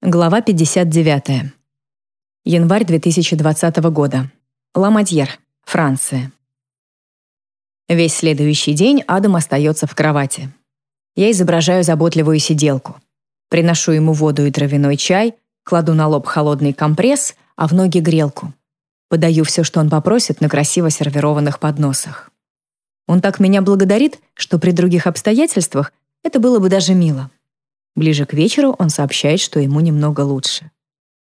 Глава 59. Январь 2020 года. Ламадьер, Франция. Весь следующий день Адам остается в кровати. Я изображаю заботливую сиделку. Приношу ему воду и травяной чай, кладу на лоб холодный компресс, а в ноги грелку. Подаю все, что он попросит, на красиво сервированных подносах. Он так меня благодарит, что при других обстоятельствах это было бы даже мило. Ближе к вечеру он сообщает, что ему немного лучше.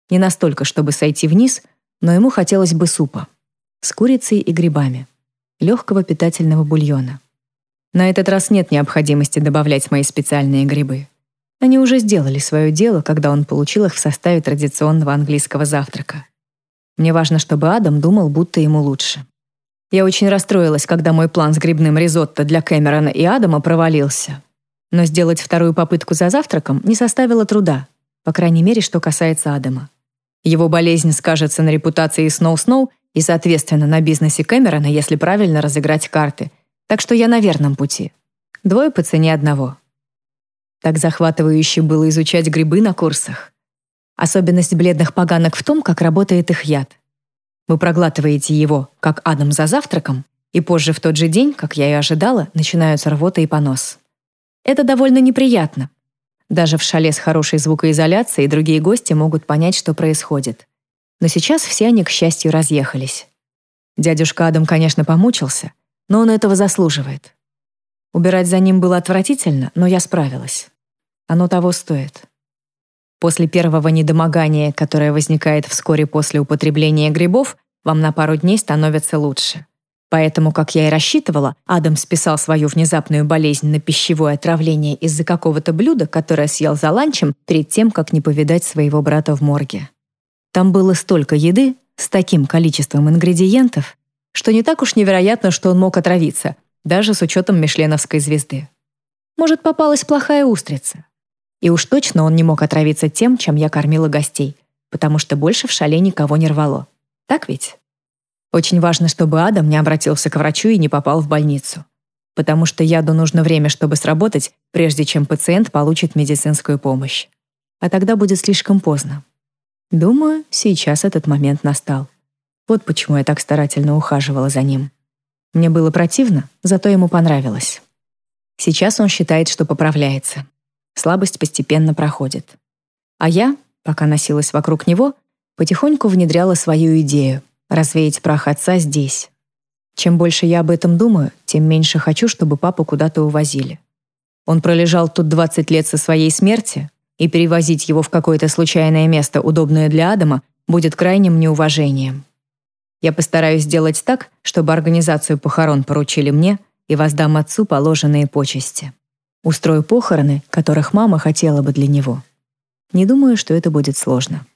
Не настолько, чтобы сойти вниз, но ему хотелось бы супа. С курицей и грибами. Легкого питательного бульона. На этот раз нет необходимости добавлять мои специальные грибы. Они уже сделали свое дело, когда он получил их в составе традиционного английского завтрака. Мне важно, чтобы Адам думал, будто ему лучше. Я очень расстроилась, когда мой план с грибным ризотто для Кэмерона и Адама провалился. Но сделать вторую попытку за завтраком не составило труда, по крайней мере, что касается Адама. Его болезнь скажется на репутации Сноу-Сноу и, соответственно, на бизнесе Кэмерона, если правильно разыграть карты. Так что я на верном пути. Двое по цене одного. Так захватывающе было изучать грибы на курсах. Особенность бледных поганок в том, как работает их яд. Вы проглатываете его, как Адам за завтраком, и позже в тот же день, как я и ожидала, начинаются рвота и понос. Это довольно неприятно. Даже в шале с хорошей звукоизоляцией другие гости могут понять, что происходит. Но сейчас все они, к счастью, разъехались. Дядюшка Адам, конечно, помучился, но он этого заслуживает. Убирать за ним было отвратительно, но я справилась. Оно того стоит. После первого недомогания, которое возникает вскоре после употребления грибов, вам на пару дней становится лучше. Поэтому, как я и рассчитывала, Адам списал свою внезапную болезнь на пищевое отравление из-за какого-то блюда, которое съел за ланчем перед тем, как не повидать своего брата в морге. Там было столько еды, с таким количеством ингредиентов, что не так уж невероятно, что он мог отравиться, даже с учетом мишленовской звезды. Может, попалась плохая устрица. И уж точно он не мог отравиться тем, чем я кормила гостей, потому что больше в шале никого не рвало. Так ведь? Очень важно, чтобы Адам не обратился к врачу и не попал в больницу. Потому что яду нужно время, чтобы сработать, прежде чем пациент получит медицинскую помощь. А тогда будет слишком поздно. Думаю, сейчас этот момент настал. Вот почему я так старательно ухаживала за ним. Мне было противно, зато ему понравилось. Сейчас он считает, что поправляется. Слабость постепенно проходит. А я, пока носилась вокруг него, потихоньку внедряла свою идею — развеять прах отца здесь. Чем больше я об этом думаю, тем меньше хочу, чтобы папу куда-то увозили. Он пролежал тут 20 лет со своей смерти, и перевозить его в какое-то случайное место, удобное для Адама, будет крайним неуважением. Я постараюсь сделать так, чтобы организацию похорон поручили мне и воздам отцу положенные почести. Устрою похороны, которых мама хотела бы для него. Не думаю, что это будет сложно.